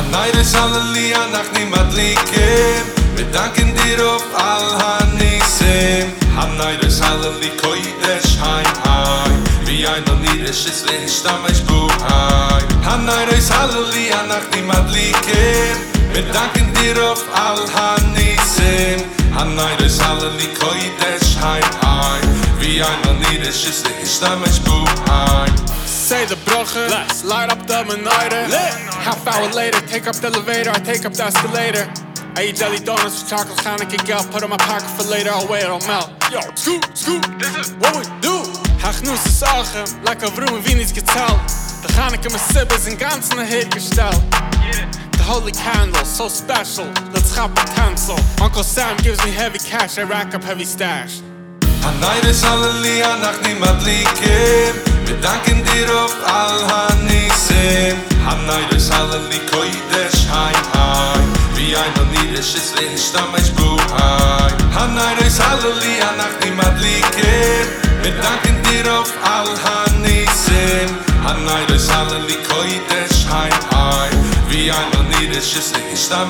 Anayre shalali anach ni madlikem Bedanken dir of al hanisem. Anayre shalali koi esh hain hain Mi ayin al nire shiz lehish tam eish bu hain Anayre shalali anach ni madlikem Bedanken dir of al hanisem. Anayre shalali koi esh hain hain danken dir auf all hanisim Han neide Salali koidesh hain hai Wie ein und niedisch ist licht am ich buhai Say the broche, light up the menorah. Half hour later, take up the elevator, I take up the escalator. I eat jelly donuts with chocolate Hanukkah gel, put in my pocket for later, I'll wait, it'll melt. Yo, scoop, scoop, this is what we do. Hachnus is Sache, like a vroom wie nichts gezahlt. The Hanukkah Masib is in ganzen Hit gestellt. The holy candle, so special, let's hop a cancel. Uncle Sam gives me heavy cash, I rack up heavy stash. An neide salli a nach ni madlike Wir danken dir auf all hanisen An neide salli koi des hai hai Wie ein an nire schiss wen ich da meins bu hai. An neide salli a nach ni madlike Wir danken dir auf all hanisen An neide salli koi des hai hai Wie ein an nire schiss wen ich da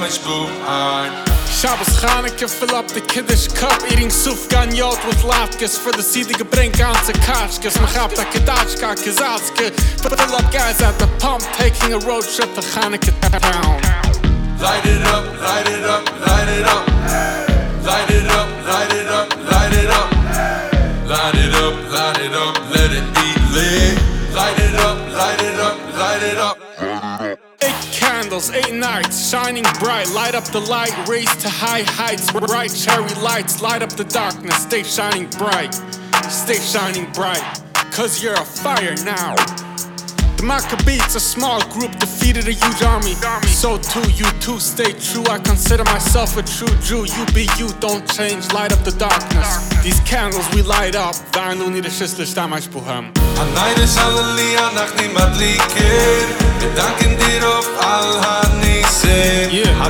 hai. Shabbos Chanukah, fill up the Kiddush cup. Eating sufganiyot with latkes For the siedige brink ganze kashkes Mach up da kedachka, kazatske Fill up guys at the pump Taking a road trip to Chanukah town candles, eight nights, shining bright. Light up the light, raise to high heights. Bright cherry lights, light up the darkness. Stay shining bright, stay shining bright. Cause you're a fire now. The Maccabees, a small group, defeated a huge army. So too, you too, stay true. I consider myself a true Jew. You be you, don't change, light up the darkness. These candles we light up. Daar nu niet de schislish, daar maar spuham Hanayde salali anach ni madlikim Wir danken dir auf all hanisim Yeah.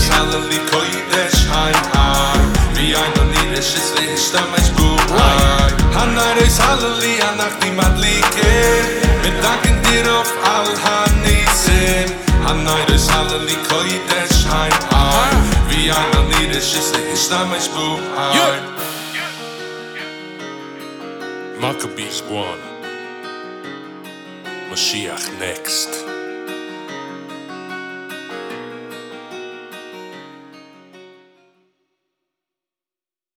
Salali koidesh hain hai Wie ein und niedisch ist licht am ich buhai Hanayde salali anach ni madlikim Wir danken dir auf all hanisim Hanayde salali koidesh hain hai Wie ein und niedisch ist licht am Yeah. Maccabees one. Mashiach next.